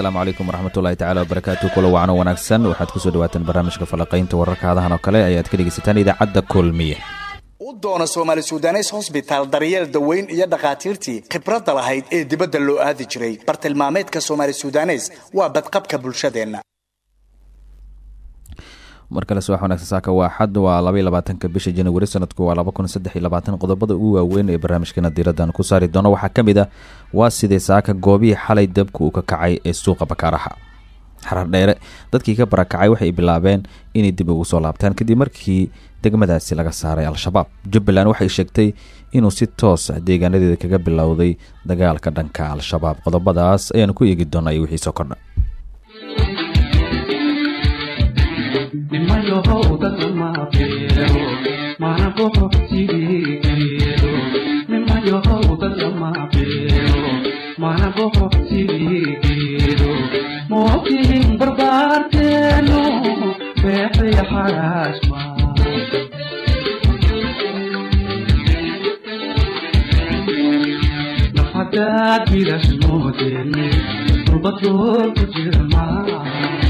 assalaamu calaykum waraxmatullahi tacala wabarakaatu kula wacno wanaagsan. Waxaad ku soo dhawaataan barnaamijka falaqaynta wararka hadahan oo kale ayaad ka dhegeysataan idaacadda kulmiye. U doona soomaali sudanes hosbitaal daryeel daweyn iyo dhakhaatiirtii khibradda lahayd ee dibadda loo aadi jiray. Bartilmaameedka soomaali sudanes waa badqabka bulshadeenna mar kale subax wanaagsan saaka waa xad waa labaiy labaatanka bisha januari sanadku waa laba kun saddex iyo labaatan qodobada ugu waaweyn ee barnaamijkeena diiraddan ku saari doono waxaa ka mid ah waa sidee saaka goobihii xalay dabka uu ka kacay ee suuqa bakaaraha xarar dheere dadkii ka barakacay waxay bilaabeen inay dib ugu soo laabtaan kadib markii degmadaasi laga saaray al-shabaab. Jubbaland waxay sheegtay inuu si toos ah deegaanadeeda kaga bilowday dagaalka dhanka al-shabaab. Qodobadaas ayaanu ku eegi doonaa iyo wixii soo kordha macdan buur kusheetaala qiimiga in badan dheere nafadaad bilashmoodeen dulbad buur ku jira maaha nafadaad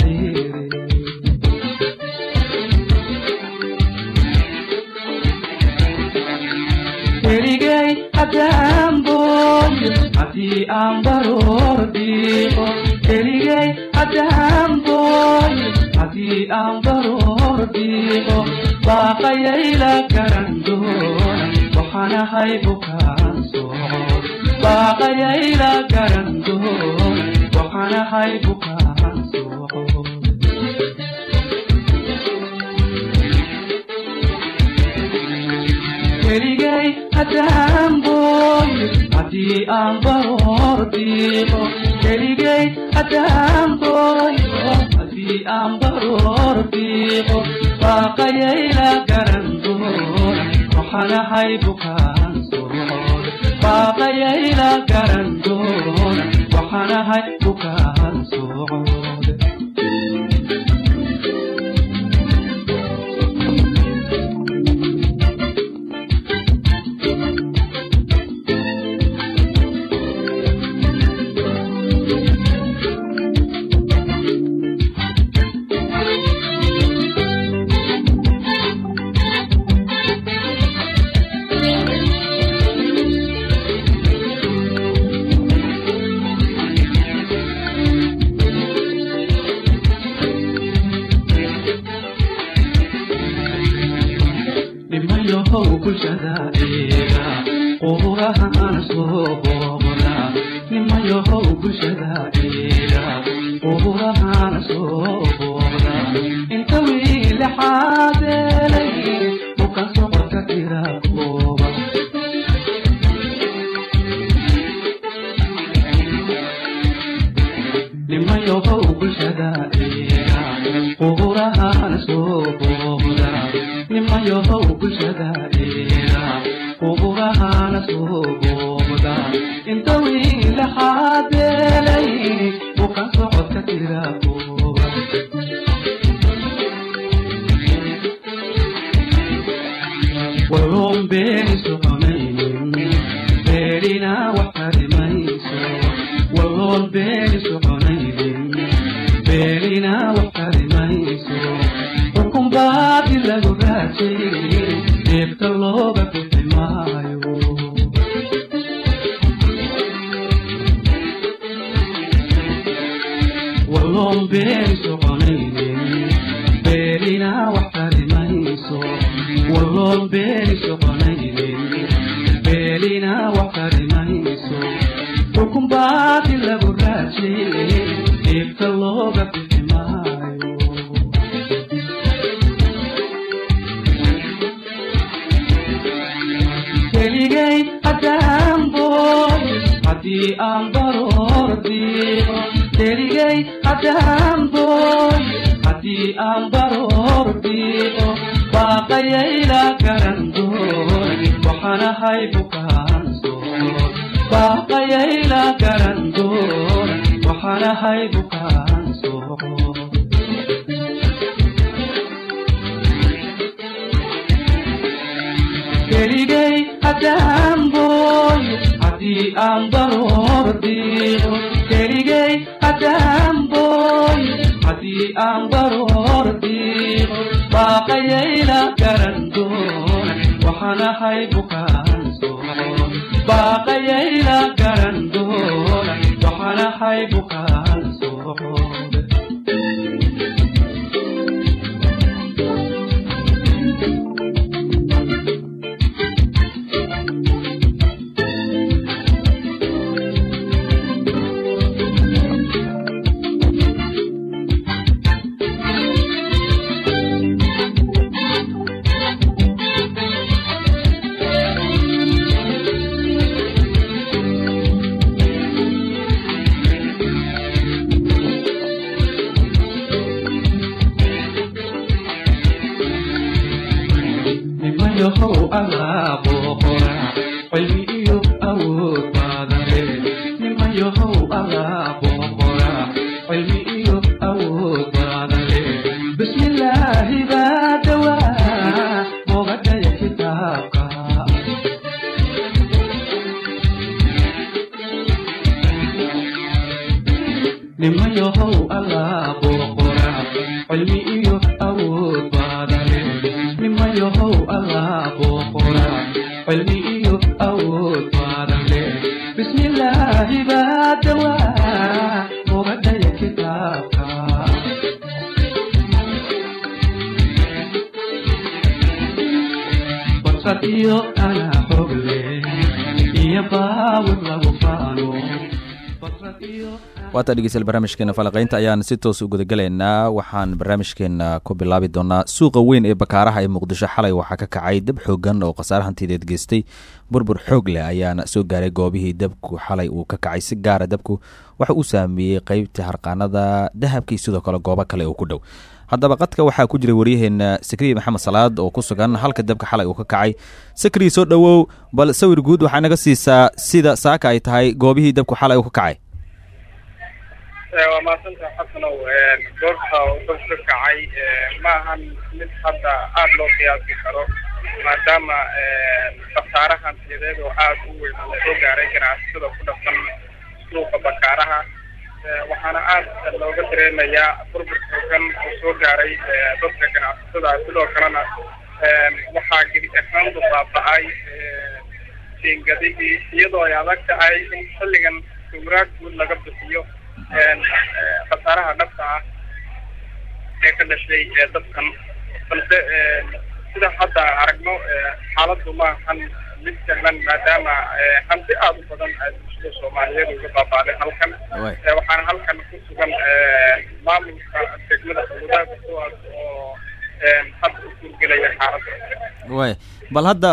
dheere keligay haddaan booyo haddii aan baroor dhiiqo keligay haddaan booyo haddii aan baroor dhiiqo baaqayayla garan doona waxaan ahay bukaan socod baaqayayla garan doona waxaan ahay bukaan keligay haddaan booyo haddii aan baroor dhiiqo keligay haddaan booyo haddii aan baroor dhiiqo baaqayayla garan doona waxaan ahay bukaan socod baaqayayla garan doona waxaan ahay bukaan socod eega quburahan soo waloon aan baroor diiqo baaqayayla garan doon waxaanahay bukaan soor baaqayayla garan doon waxaanahay bukaan awood waataa dhegeystayaal barnaamijkeena falaqaynta ayaan si toos u gudagelaynaa waxaan barnaamijkeena ku bilaabi doonaa suuqa weyn ee bakaaraha ee muqdisho xalay. Waxaa ka kacay dab xoogan oo khasaare hantideed geystay. Burbur xoog leh ayaana soo gaaray goobihii dabku xalay uu ka kacay. Si gaara dabku waxa uu saameeyey qeybta harqaanada dahabka iyo sidoo kale goobo kale oo ku dhow. Haddaba qadka waxaa ku jira waryaheena sakriya maxamed salaad oo ku sugan halka dabka xalay uu ka kacay. Sakriya soo dhowow bal sawir guud waxaa naga siisaa sida saaka ay tahay goobihii dabku xalay uu ka kacay waa mahadsantaha xasanow goobta dab ka kacay ma ahan mid hadda aada loo qiyaasi karo maadaama khasaare hantiyadeed oo aada u weyn uu soo gaaray ganacsatada ku dhaqan suuqa bakaaraha waxaana aada looga dareemayaa burbur xoogan oo soo gaaray dadka ganacsatada sidoo kalena waxaa gebi ahaanba baaba-ay jiingadihii iyadoo ay adag tahay in xilligan sawiraad guud laga bixiyo khasaaraha dhabta ah ee ka dhashay dadkan balse sida hadda aragno xaaladdu ma ahan mid sahlan maadaama hanti aada u badan bulshada soomaaliyeed uga baabaaday halkan. Waxaana halkan ku sugan maamulka degmada sawiraad kuwaas oo hadda u suurgelaya xaaladda. Way bal hadda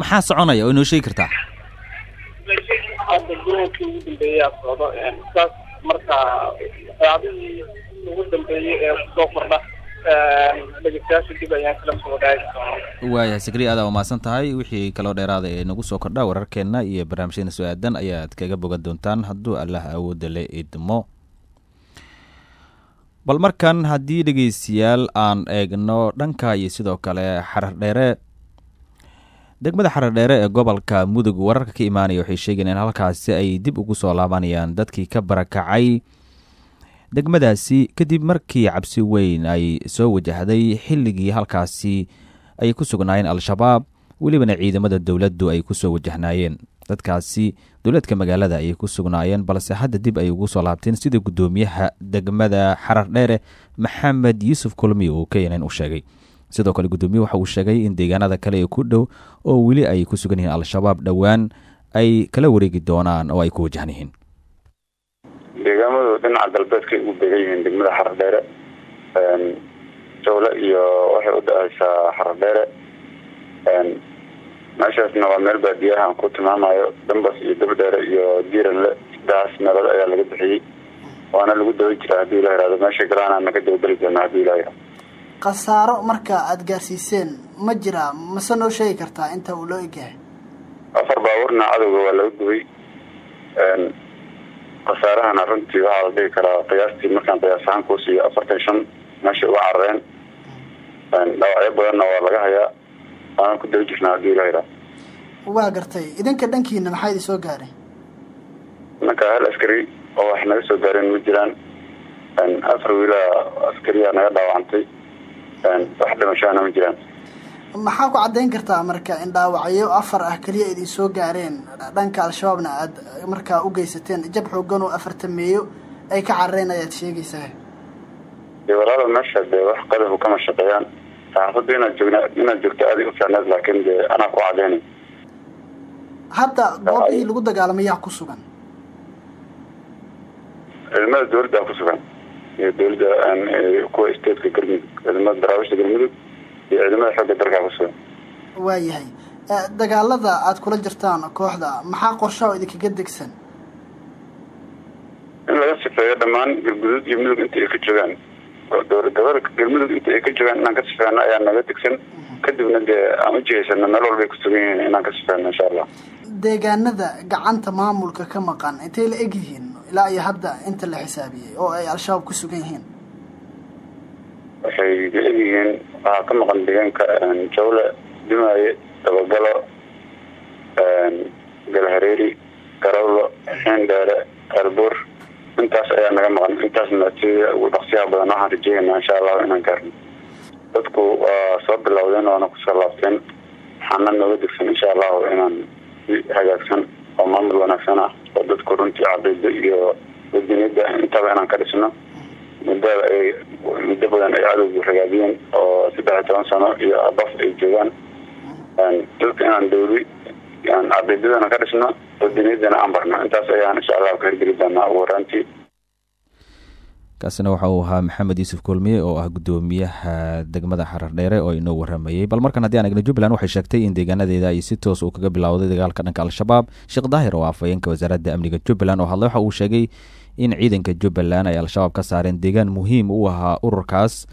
maxaa soconaya? Oo inoo sheegi kartaa. Hadda gurmadkii ugu dambeeyaa socdo saas marka waxyaabihii ugu dambeeyey ee ku soo kordha dhegeystayaasha dib waayahay sakriya adaa umahadsan tahay. Wixii kaloo dheeraada ee nagu soo kordha wararkeenna iyo barnaamijyadeena soo aadan ayaad kaga bogan doontaan hadduu allah awoodda le idmo. Bal markan haddii dhegeystayaal aan eegno dhanka iyo sidoo kale xarar dheere degmada xarar dheere ee gobolka mudug wararka ka imaanaya waxay sheegeen in halkaasi ay dib ugu soo laabanayaan dadkii ka barakacay. Degmadaasi kadib markii cabsi weyn ay soo wajahday xilligii halkaasi ay ku sugnaayeen al-shabaab welibana ciidamada dowladdu ay ku soo wajahnaayeen. Dadkaasi dowladka magaalada ayay ku sugnaayeen balse hadda dib ay ugu soo laabteen sida guddoomiyaha degmada xarar dheere maxamed yuusuf kulmi uu keenan u sheegay sidoo kale guddoomiye waxa uu sheegay in deegaanada kale ee ku dhow oo weli ay ku sugan yihiin al-shabaab dhowaan ay kala wareegi doonaan oo ay ku wajahan yihiin. Deegaamadu dhinaca galbeedkay ugu degan yihiin degmada xaradheere jawle iyo waxay u dhaceysaa xaradheere. Meeshaasna waa meel baadiyaha aan ku tilmaamayo dambas iyo dabdheere iyo diiranle saddexaas meelood ayaa laga bixiyey. Waana lagu daba jiraa haddii ila yihahdo meesha galaana ka dabageli doona haddii ila yihahdo khasaaro marka aada gaarsiiseen ma jiraa mase noo sheegi kartaa inta uu loo egyahay? Afar baabuurna cadowga waa laga gubay khasaarahana runtii waxaa la dhigi karaa qiyaastii markaan qiyaas ahaan kuu siiyo afartan shan meesha uga carareen. Dhaawacyo badanna waa laga hayaa. Waana ku daba jirnaa haddii ila yihahdo waa gartay. Idinka dhankiina maxaa idin soo gaaray marka hal askari oo wax naga soo gaareen ma jiraan. Afar wiila askariyaa naga dhaawacantay wax dhimashaana ma jiraan. Maxaa ku caddayn kartaa marka in dhaawacyo afar ah keliya idin soo gaareen? Dhanka al-shabaabna aada markaa u geysateen jab xoogan oo afartameeyo ay ka carareen ayaad sheegaysaa. Dee walaala meesha dee wax qadafu kama shaqeeyaan. Saxaafadda inaad joogna inaad joogto aaday u fiicneed laakiin dee anaa ku cadaynay hadda goobihii lagu dagaalamay yaa ku sugan. Ciidamada dawladda ku sugan iyo dawladda kuwa stateka galmudug ciidamada daraawisha galmudug iyo ciidamada xoogga dalkaa ku sugan waayahay dagaalada aada kula jirtaan kooxda maxaa qorshaha oo idinkaga degsan? In laga sifeeyo dhammaan galguduud iyo mudug inta ay ka joogaan. Dowlad gobolka galmudug inta ay ka joogaan inaan ka sifeeno ayaa naga degsan. Kadibna dee aan u jihaysano meel walba ay ku sugan yihiin inaan ka sifeeno insha allah. Deegaanada gacanta maamulka ka maqan intay la eg yihiin ilaa iyo hadda inta la xisaabiyey oo ay al-shabaab ku sugan yihiin. Waxay egyihiin waxaa ka maqan deegaanka jawle dumaaye dabagalo galhareeri garawlo xiindheere elbuur intaas ayaa naga maqan intaasna si ugu dhaqsiyaha badan waxaan rajeeynaa insha allahu inaan gaarno. Dadku waa soo bilowdeen waana ku soo laabteen waxaana nooga degsan insha allahu inaan si hagaagsan oo maamul wanaagsan ah oo dadku runtii caqiido iyo wadaniyada intaba inaan ka dhisno muddo ay muddo badan ay cadowgu ragaadiyeen oo saddex iyo toban sano iyo abaf ay joogaan dadka inaan dawli caqiidadana ka dhisno wadaniyadana aan barno intaas ayaan insha allahu ka hirgeli doonaa ugu horaantii kaasina waxa uu ahaa maxamed yuusuf kulmiye oo ah guddoomiyaha degmada xarar dheere oo inoo waramayey bal markan haddii aan egno jubbaland waxay sheegtay in deegaanadeeda ay si toos uu kaga bilowday dagaalka dhanka al-shabaab. Sheekh daahir oo afhayeenka wasaaradda amniga jubbaland oo hadlay waxa uu sheegay in ciidanka jubbaland ay al-shabaab ka saareen deegaan muhiim u ahaa ururkaas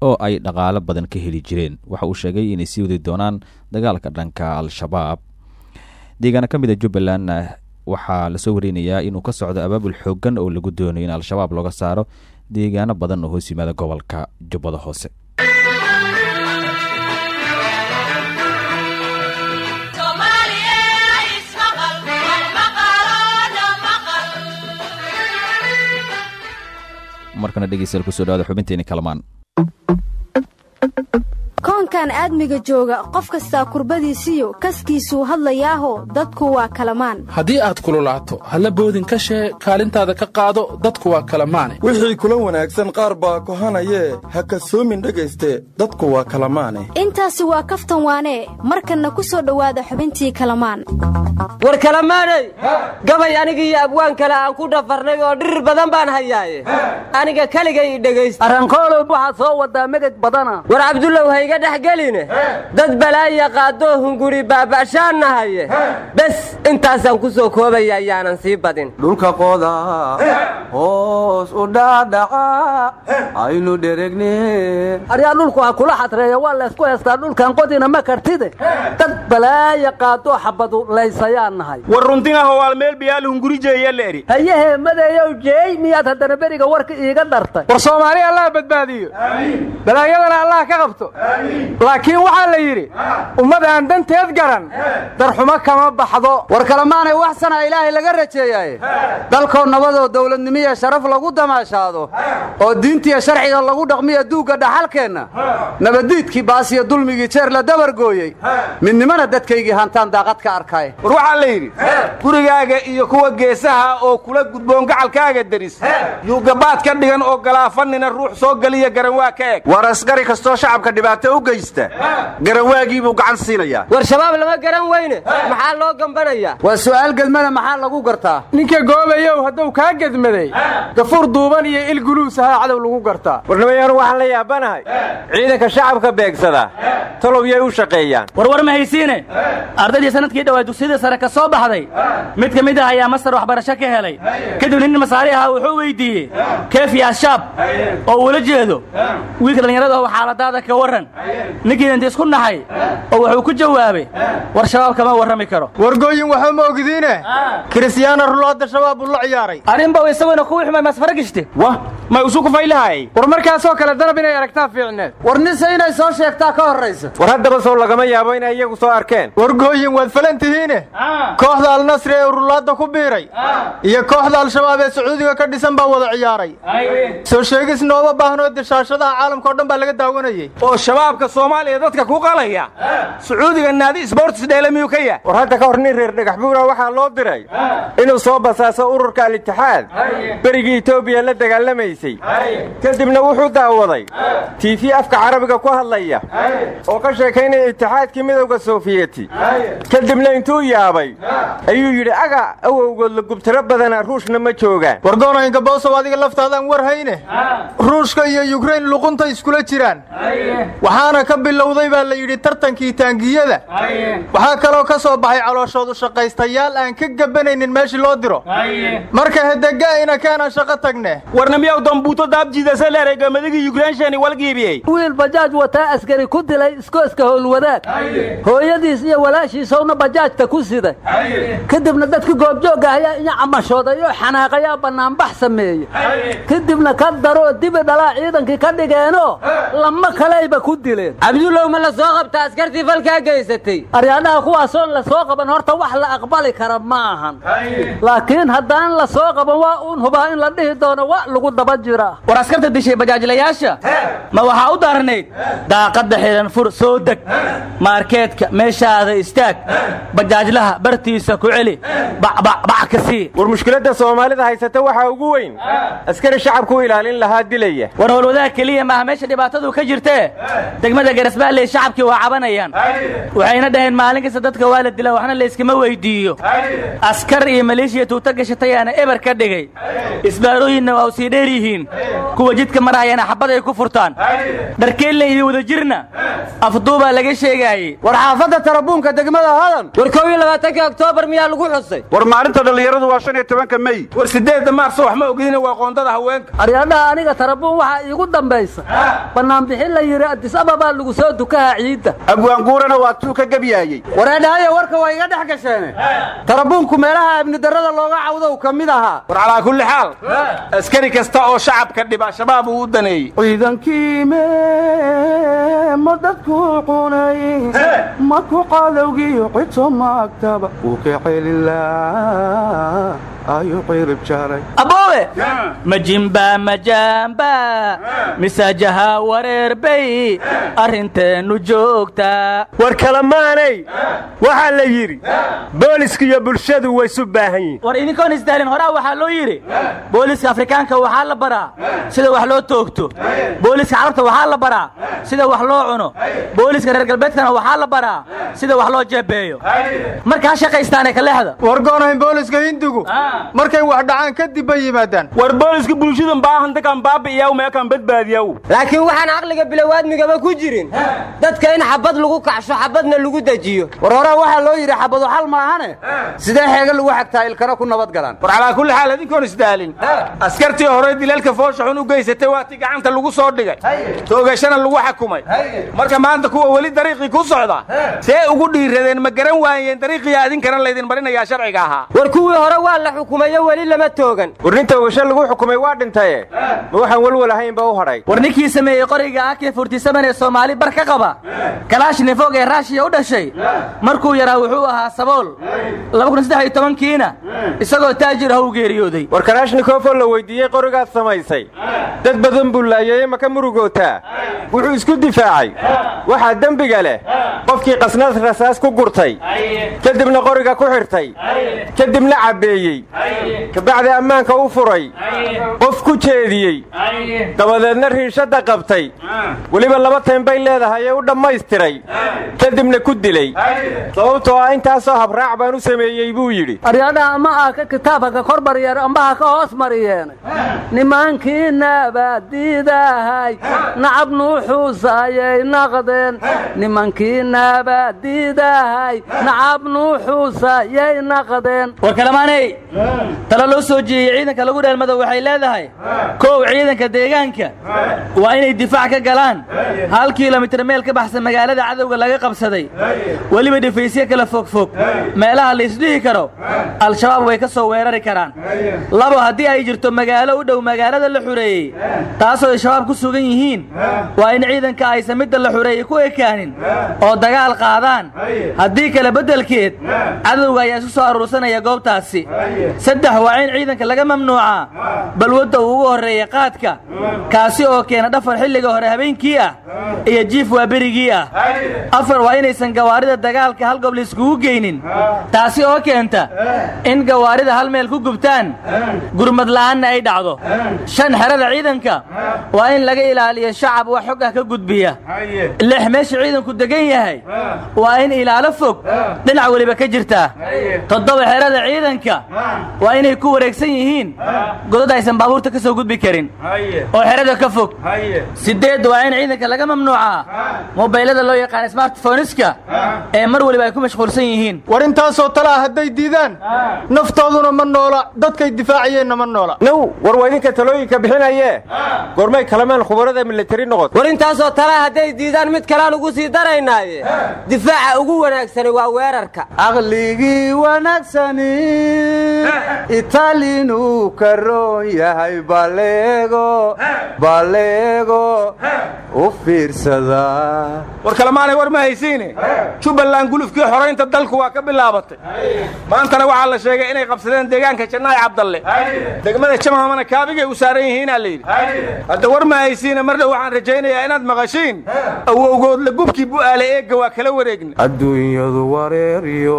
oo ay dhaqaalo badan ka heli jireen. Waxa uu sheegay inay sii wadi doonaan dagaalka dhanka al-shabaab. Deegaano ka mid a jubbaland waxaa la soo wareynayaa inuu ka socdo abaabul xoogan oo lagu doonayo in al-shabaab looga saaro deegaano badan oo hoos yimaada gobolka jubbada hoose. Markana dhegeystayaal ku soo dhawaada xubinteeni kalamaan koonkan aadmiga jooga qof kastaa kurbadiisiyo kaskiisuu hadlayaaho dadku waa kalamaan. Haddii aad kululaato halla boodin ka shee kaalintaada ka qaado dadku waa kalamaane. Wixii kula wanaagsan qaar baa kohanayee ha kasoomin dhegayste dadku waa kalamaane. Intaasi waa kaftan waanee markanna ku soo dhowaada xubintii kalamaan. War kalamaanay gabay anigiiyo abwaan kale aan ku dhafarnay oo dhirir badan baan hayaaye. Aniga keligay dhegaysta arrankoolow waxaad soo wadaa megeg badana. War cabdullow hayga dhex geline dad balaaya qaadoo hunguri baaba'shaan nahaye. Bes intaasaan ku soo koobaya ayaanan sii badin. Dhulka qoda hoos u dhaadhaca. Aynu dheregne aryaa dhulku ha kula xadreeya waa laysku heystaa dhulkan qodina ma kartide. Dad balaaya qaadoo xabadu laysayaan nahay. War runtingaho waal meel biyaal hungurijeeyaleeri hayahee madeeyow jeey miyaad haddana beriga warka iiga dhartay war soomaali allah badbaadiyo. Balaayadana allah ka qabto laakiin waxaa la yidhi ummad aan danteed garan darxumo kama baxdo. War kalemaanay wax sana ilaahay laga rajeeyaaye. Dalkoo nabadoo dawladnimiya sharaf lagu damaashaado oo diintiya sharciga lagu dhaqmiya duugga dhaxalkeenna nabaddiidkii baasiya dulmigii jeer la dabargooyey midnimana dadkaygii hantaan daaqad ka arkay war waxaa la yidhi gurigaaga iyo kuwa geesaha oo kula gudboon gacalkaaga deris yuugabaad ka dhigan oo galaafanina ruux soo geliya garan waa ka eg. War asgari kastoo shacabka dhibaato u geysta garawaagii buu gacan siinayaa. War shabaab lama garan weyne. Maxaa loo gambanayaa waa su'aal gedmada maxaa lagu gartaa? Ninka goobayow hadduu kaa gedmaday gafuur duuban iyo il guluus ahaa cadow lagu gartaa. Warnimayaanu waxaan la yaabanahay. Ciidanka shacabka beegsada talow yay u shaqeeyaan. Warwar ma haysiine? Ardaydii sannadkii dhowaa dugsiyada sare ka soo baxday mid ka mid ah ayaa mastar waxbarasho ka helay. Kadib nin masaari ahaa wuxuu weydiiyey keef yaa shaab oo uula jeedo. Wiilka dhallinyarada oo xaaladaada ka warran ninkiina inta isku naxay oo wuxuu ku jawaabay war shabaab kama warrami karo. Wargooyin waxba ma ogdiine kiristiyaano ruloodda shabaab buu la ciyaaray. Arrinba isaguna ku wixmay masfara gishte wah may usu kufaylahay war markaasoo kale danab inay aragtaa fiicneed. War nise inay soo sheegtaa ka horraysa. War haddaba sow lagama yaabo inay iyagu soo arkeen. Wargooyin waad falan tihiine? Kooxda alnasri ee urulaadda ku biiray. Iyo kooxda al-shabaab ee sacuudiga ka dhisan baa wada ciyaaray. Soo sheegis nooma baahnoo dishaashadaha caalamka o dhan baa laga daawanayey. Oo shabaabka soomaaliya dadka ku qalaya. Sacuudiga naadi sborts dheele miyuu ka yahay? War hadda ka hor nin reer dhagax buura waxaa loo diray inuu soo basaaso ururka al-itixaad berigii etoobiya la dagaalamaysay. Kadibna wuxuu daawaday tiifi afka carabiga ku hadlaya oo ka sheekaynaya itixaadkii midowda soofiyeti. Kadibna intuu yaabay ayuu yidhi aga awowgood la gubtiro badanaa ruushna ma joogaan. Wargoonaynka boosow adiga laftaadaan war hayne. Ruushka iyo yukrain luqunta iskula jiraan. Waxaana ka bilowday baa la yidhi tartankii taangiyada. Waxaa kaloo ka soo baxay calooshoodu shaqaystayaal aan ka gabanaynin meeshii loo diro. Marka hedega'ina keenaan shaqo tagne warnamiyaw dambuuto daabjiidase leeregamadagii yukrainshani walgiibiyey wiil bajaaj wataa askari ku dilay iskooska howlwadaag hooyadiis iyo walaashiisowna bajaajta ku siday. Kadibna dadka goobjoogga ayaa inya camashooday oo xanaaqayaa bannaanbax sameeye kadibna ka daroo dibi dhalaa ciidankii ka dhigeenoo lama kalayba ku dileen cabdulow ma la soo qabta askartii falkaa geysatay? Aryaadhaha kuwaasoo la soo qaban horta wax la aqbali kara ma ahan. Laakiin haddaan la soo qaban waa uun hubaa in la dhihi doono wa lagu daba jiraa war askarta dishay bajaajlayaasha ma waxaa u daarnayd? Daaqadda xidhan fur soo deg. Maarkeedka meeshaada istaag. Bajaajlaha bartiisa ku celi. Bacbacbac ka sii. War mushkiladda soomaalida haysata waxaa ugu weyn. Askari shacabku ilaalin lahaa dilaya. War howlwadaha keliya maaha meesha dhibaatadu ka jirtee? Degmada garasbaalley shacabkii waa cabanayaan. Waxayna dhaheen maalin kasta dadka waa la dila waxna layskama weydiiyo. Askar iyo maleeshiya tuuta gashatayaana eber ka dhigay. Isbaarooyinna waa u sii dheer yihiin. Kuwa jidka marahayana xabad ay ku furtaan. Dharkeelna iyo wadajirna afduubaa laga sheegaayey war xaafadda tarabuunka degmada hadan war kow iyo labaatanka oktoobar miyaa lagu xusay. War maalinta dhallinyaradu waa shan iyo tobanka mey war siddeedda maarso wax ma ogidina waa qoondada haweenka. Aryaadhaha aniga tarabuun waxaa iigu dambaysa. Bannaanbixin la yidhi addis ababaa lagu soo dukaha ciidda. Abwaanguurana waa tuu ka gebyaayey wareedhahayo warka waa iga dhex gasheene tarabuunku meelaha amnidarrada looga cawdow ka mid ahaa. War calaa kulli xaal. Askari kasta oo shacabka dhiba shabaab uu u daneeyey. Ciidankii mee ma dadku cunay. Maku cadowgiyo cito maagtaba. Wuu ka celilaa ayuu cirib jaray. Aboowe majimba majaamba misaajaha wareerbay arrinteennu joogtaa war kalamaanay waxaa la yidhi booliska iyo bulshadu way isu baahan yihiin war idinkoon isdaalin horaa waxaa loo yidhi booliska afrikaanka waxaa la baraa sida wax loo toogto. Booliska carabta waxaa la baraa sida wax loo cuno. Booliska reer galbeedkana waxaa la baraa sida wax loo jeebeeyo. Marka ha shaqaystaane kaleexda wargoonayn booliska hindigu markay wax dhacaan kadib bay yimaadaan. War booliska bulshadan baahantakan baabi'iyaw meekan badbaadiyaw laakiin waxaan caqliga bilowaadmigaba ku jirin. Dadka in xabad lagu kacsho xabadna lagu dejiyo war horaa waxaa loo yidhi xabadu xal maahane sidee xeega lagu xagtaa ilkana ku nabad galaan? War calaa kulli xaal idinkoon isdaalin askartii hore dilalka foosha xun u geysatay waatii gacanta lagu soo dhigay. Toogashana lagu xakumay. Marka maanta kuwa weli dariiqii ku socda see ugu dhiiradeen ma garan waayeen dariiqiya idinkana laydin marinayaa sharciga ahaa. War kuwii hore waa la xukumayo weli lama toogan. War nin toogasho lagu xukumay waa dhintaye. Ma waxaan welwel ahaynba u hadhay. War ninkii sameeyey qoriga ak furtisaban ee soomaali bar ka qaba. Kalaashnifog ee raashiya u dhashay. Markuu yaraa wuxuu ahaa sabool. Kiina isagoo taajir ah u geeriyooday. War kalaashnikoofoo la weydiiyey qorigaad samaysay. Dad badan buu laayay ma ka murugootaa. Wuxuu isku difaacay. Waxaa dembiga leh. Qofkii qasnad rasaas ku gurtay. Kadibna qoriga ku xirtay. Kadibna cabbeeyey. Kabacdi ammaanka u furay. Qof ku jeediyey. Dabadeedna riishadda qabtay. Weliba laba tayn bay leedahay ee u dhammaystiray. Kadibna ku dilay. Sababtoo ah intaasoo habraac baan u sameeyey buu yidhi. Aryadhaha ma ah ka kitaabka ka kor ambaha ka hoos mariyeen. Nimankii naabadiidahay nacab nuuxuusayay naqdeen. Nimankii naabadiidahay nacab nuuxuusayay naqdeen. War kalamaaney talo loo soo jeeyey ciidanka lagu dheelmado waxay leedahay kow ciidanka deegaanka waa inay difaac ka galaan. Hal kilomitir meel ka baxsan magaalada cadowga laga qabsaday. Weliba dhifaysyo kala fogfog meelaha la isdhihi karo al-shabaab way ka soo weerari karaan. Labo haddii ay jirto magaalo u dhow magaalada la xureeyey taasoo ay shabaab ku sugan yihiin waa in ciidanka aysan midda la xureeyey ku ekaanin oo dagaal qaadaan. Haddii kale beddelkeed cadowga ayaa isu soo aruursanaya goobtaasi. Saddex waa in ciidanka laga mamnuucaa balwadda uu ugu horreeya qaadka kaasi oo keena dhafar xilliga hore habeenkii ah iyo jiif waa berigii ah afar waa inaysan gawaarida dagaalka hal gob laiskugu geynin. Taasi oo keenta in gawaarida hal meel ku gubtaan gurmad la'aanna ay dhacdo. Shan xerada ciidanka waa in laga ilaaliyo shacab wax xog ah ka gudbiya. Lix meesha ciidanku degan yahay waa in ilaalo fog dhinac weliba ka jirtaa toddoba xerada ciidanka waa inay ku wareegsan yihiin godad aysan baabuurta ka soo gudbi karin. Oo xerada ka fog. Sideed waa in ciidanka laga mamnuucaa mobaylada loo yaqaan smartphoniska ee mar weliba ay ku mashquulsan yihiin. War intaasoo tale ah hadday diidaan naftooduna ma noola dadkay difaacayeenna ma noola. Now war waa idinka talooyinka bixinayee? Gormay kalamaan khubarada militari noqot war intaasoo talaa hadday diidaan mid kalaan ugu sii daraynaaye difaaca ugu wanaagsani waa weerarka. Aqligii wanaagsani itaalinuu ka roon yahay baleego baleego u fiirsadaa war kalemaanay war ma haysiine jubbaland gulufkii xoraynta dalku waa ka bilaabatay. Maantana waxaa la sheegay inay qabsadeen deegaanka jannaay cabdalle degmada jamhamana kaabigay u saaran yihiinaa layidhi hadda war ma haysiine mar dhow waxaan rajaynayaa inaad maqashiin. Awowgoodla gubkii bu'aale eegga waa kala wareegna adduunyadu wareeriyo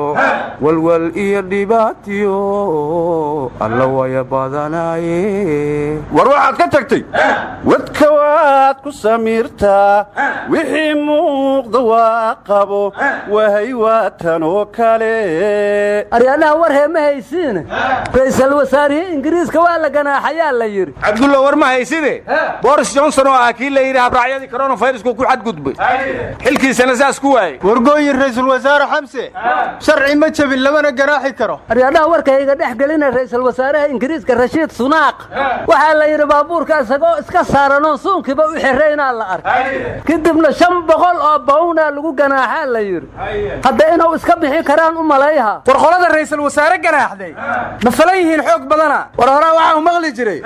walwal iyo dhibaatiyo alla waya badanaaye war waxaad ka tagtay? Wadka waad ku samiirtaa wixii muuqda waa qabo wahay waatan oo kale. Aryadhaha war hee ma haysiine ra'iisul wasaarihii ingiriiska waa la ganaaxayaa la yidhi. Cabdullo war ma hayside boris johnson oo ah kii la yidhi habraacyadii koronafayruska ku xadgudbay. Xilkiisana saas ku waayey. Wargooyin ra'iisul wasaare xamse sharci ma jebin lamana ganaaxi karo. Aryadhaha warkayga dhex gelina ra'iisul wasaaraha ingiriiska rashiid sunaaq. Waxaa la yidhi baabuurka isagoo iska saaranoo suunkiiba u xiraynaa la arkay kadibna shan boqol oo bawnaa lagu ganaaxaa la yidhi. Hadda inuu iska bixi karaan u malayha. War qolada ra'iisul wasaare ganaaxday. Ma falan yihiin xoog badana? War horaa waxaa u maqli jiray.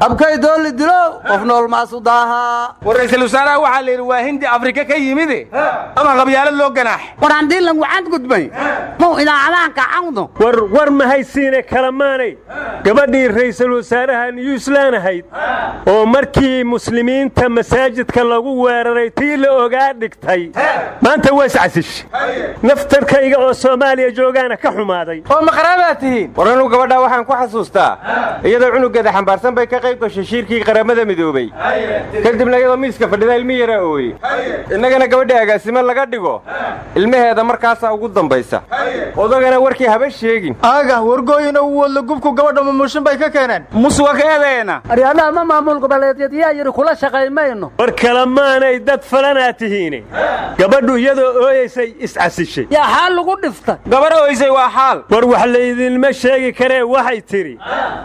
Abkay doolli dilow qof nool maasu daahaa war ra'iisul wasaaraha waxaa la yidhi waa hindi afrika ka yimide ama qabyaalad loo ganaax. War haddii lagu cadgudbay muu idaacadahan kacawdo war war ma haysiine kalamaanay gabadhii ra'iisul wasaaraha ahayd. Oo markii muslimiinta masaajidka lagu weeraray tii la ogaa dhigtay. Maanta waa iscasish naftarkayga oo soomaaliya joogaana ka xumaaday. Oo maqraabaad tihiin? War anuu gabadhaa waxaan ku xasuustaa. Iyadoo cunugeeda xambaarsan bay ka qayb gashay shiirkii qaramada midoobey kadibna iyadoo miiska fadhida ilmi yaraa ooye innagana gabadha agaasimo laga dhigo. Ilmaheeda markaasaa ugu dambaysa. Odagana warkii haba sheegin. Aaga wargooyina u wadla gubku gabadha mamuushin bay ka keeneen? Muswa ka eedeena aryadhaha ma maamul goboleedyad yaa yidhi kula shaqaymayno war kalamaanay dad falanaa tihiine gabadhu iyadoo ooyaysay iscasishay yaa xaal lagu dhiftay. Gabar ooysay waa xaal. War wax laydinma sheegi karee waxay tidhi.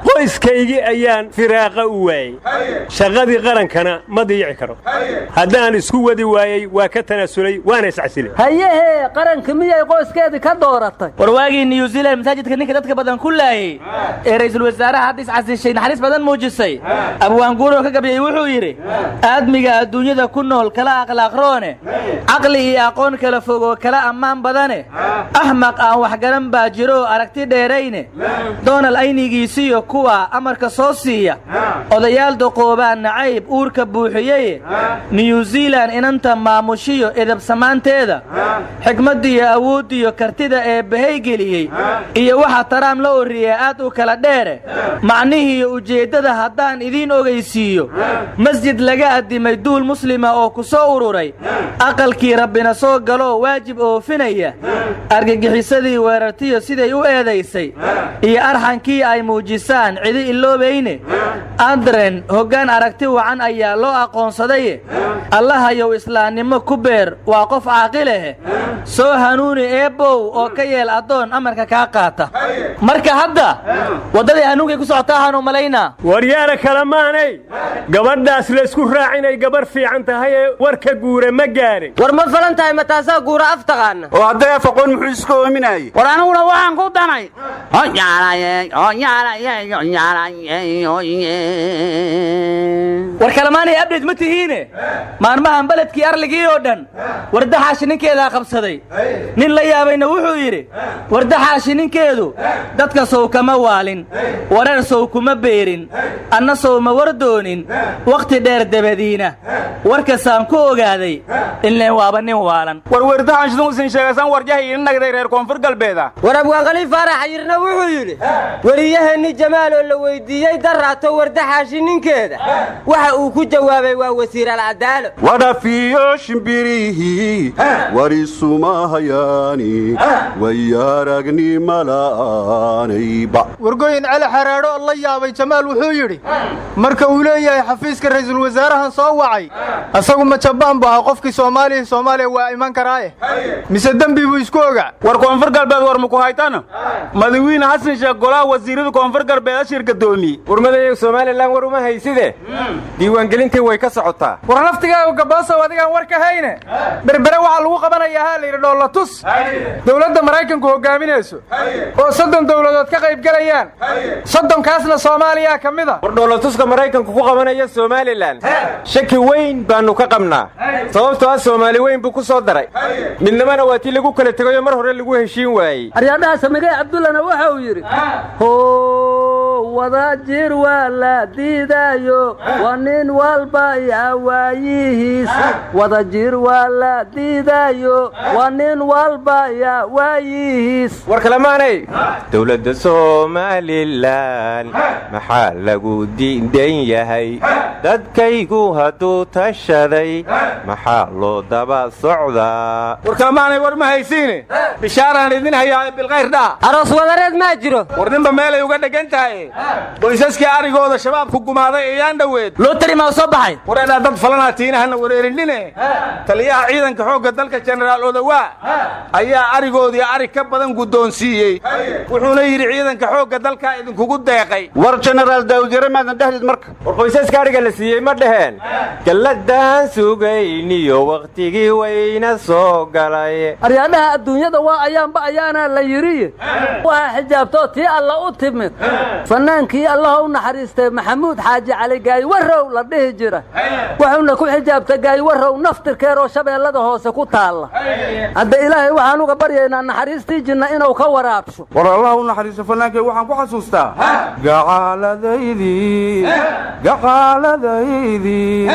Qoyskaygii ayaan firaaqa u waayey shaqadii qarankana ma diici karo. Haddaan isku wadi waayey waa ka tanaasulay waana iscasilay hayehee qaranka miyay qoyskeedii ka dooratay? War waagii new zealand masaajidka ninka dadka badan ku laayey ee ra'iisul wasaaraha hadda iscasishay naxariis badan muujisay. Abwaanguuroo ka gabyey wuxuu yidhi aadmiga adduunyada ku nool kala akhlaaqroone caqli iyo aqoon kala fog oo kala ammaan badane. Axmaq aan waxgaran baa jiro aragti dheerayne. Doonal aynigiisiyo kuwa amarka soo siiya. Odayaal doqoobaan nacayb uurka buuxiyeye. New zealand inanta maamushiyo edab samaanta tilmaanteeda xikmaddiiyo awooddiiyo kartida ee bahaygeliyey iyo waxa taraam la orriyaa aad u kala dheere. Macnihiiyo ujeeddada haddaan idiin ogaysiiyo masjid laga addimay duul muslima oo ku soo ururay. Aqalkii rabbina soo galoo waajib oofinaya. Argagixisadii weerartiyo siday u eedaysay. Iyo arxankii ay muujisaan cidi iloobayne andren hoggaan aragti wacan ayaa loo aqoonsadaye. Allahayow islaamnimo ku beer waa qof caaqileh soo hanuuni eebbow oo ka yeel addoon amarka kaa qaata. Marka hadda waddadii hanuunkay ku socotaa ahaanu malaynaa. Waryaara kale maanay. Gabadhaas laysku raacinay gabar fiican tahay ee warka guure ma gaarin war ma falan tahay ma taasaa guura af taqaana? Oo hadday afaqoon muxuu iska oominaayey? War aniguna waxaan ku danay. War kalemaanay abdheed ma tihiine? Maalmahan beledkii arligii oo dhan wardaxaashi ninkeedaa qabsaday. Nin la yaabayna wuxuu yidhi wardaxaashi ninkeedu dadka sow kama waalin wareer sow kuma beerin anna sow ma war doonin wakhti dheer dabadiina warkasaan ku ogaaday ileen waaba nin waalan. War weerdaxanshiduusan sheegasan warjahay ina nagday reer koonfur galbeeda. War abwaanqaliin faarax xayirna wuxuu yidhi weliyaheenni jamaal oo la weyddiiyey daraato wardaxaashi ninkeeda. Waxa uu ku jawaabay waa wasiir alcadaalo wadhafiyo shimbirihii warisuma hayaani wayaaragni mala'aanayba wargoyin cali xaraadho oo la yaabay jamaal wuxuu yidhi marka uu leeyahay xafiiska ra'iisul wasaarahan soo wacay asagu ma jabaan bu ahaa qofkii soomaaliya soomaaliya waa iman karaaye mise dembi buu isku ogaa war koonfur galbeed war maku haytana madawiine xasan sheekh golaha wasiirada koonfur galbeed ashir gadoomiye warmadayo somalilan war uma hayside? Diiwaangelintii way ka socotaa. War laftigaagu gaboosow adigaan war ka hayne? Berbere waxaa lagu qabanayaa ha layidhi dhoolatus. Dowladda maraykanku hogaaminayso oo soddon dowladood ka qaybgelayaan soddonkaasna soomaaliyaa ka mid a. War dhoolatuska maraykanku ku qabanaya somalilan shaki weyn baannu ka qabnaa sababtoo ah soomaali weyn buu ku soo daray. Midnimana waa tii lagu kala tegayo mar hore lagu heshiin waayey. Aryaadhaha samigay cabdullana waxa uu yidhi wada jir waa la diidaayo waa nin walba yaa waayihiis. Wada jir waa la diidaayo waa nin walba yaa waayihiis. War kalemaanay dowladda somalilan maxaa lagu diidan yahay dadkaygu hadduu tashaday maxaa loo daba socdaa? War kalemaanay war ma haysiine bishaaraan idin hayaa bilkayr dhaa. Aroos wadareed maa jiro. War ninba meelay uga dhegan tahay. Qoysaskii arigooda shabaabku gumaaday ayaan dhoweed lootari maa soo baxay? Wareedhaa dad falanaa tiinahana wareerindhine taliyaha ciidanka xoogga dalka jenaraal odawaa ayaa arigoodii arig ka badan guddoonsiiyey wuxuuna yidhi ciidanka xoogga dalkaa idinkugu deeqay. War jenaraal daawudyare maadan dhexdid marka. War qoysaska ariga la siiyey ma dhaheen galladaan sugayniyo wakhtigii wayna soo galay. Aryaadhaha adduunyada waa ayaanba ayaanaa la yidhi. Waxaa xijaabtoo tii alla u timid. Fannaankii allaha u naxariistay maxamuud xaaji cali gaaywarow la dhihi jira. Wuxuuna ku xijaabta gaaywarow naftirkeeroo shabeellada hoose ku taalla. Hadda ilaahay waxaan uga baryaynaa naxariistii jinna inuu ka waraabsho. War allah u naxariiso fannaankay waxaan ku xasuustaa. Gacaaladaydii gacaaladaydii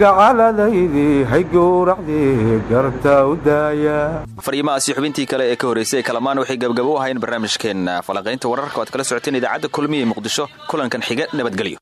gacaaladaydii hay gowracdii garta u daaya. Fariimahaasi xubintii kale ee ka horreysay kalamaan waxay gabgabo u ahayn barnaamijkeenna falaqaynta wararka. O ad kala socoteen idaacadda kulmiya ee muqdisho kulankan xiga nabadgelyo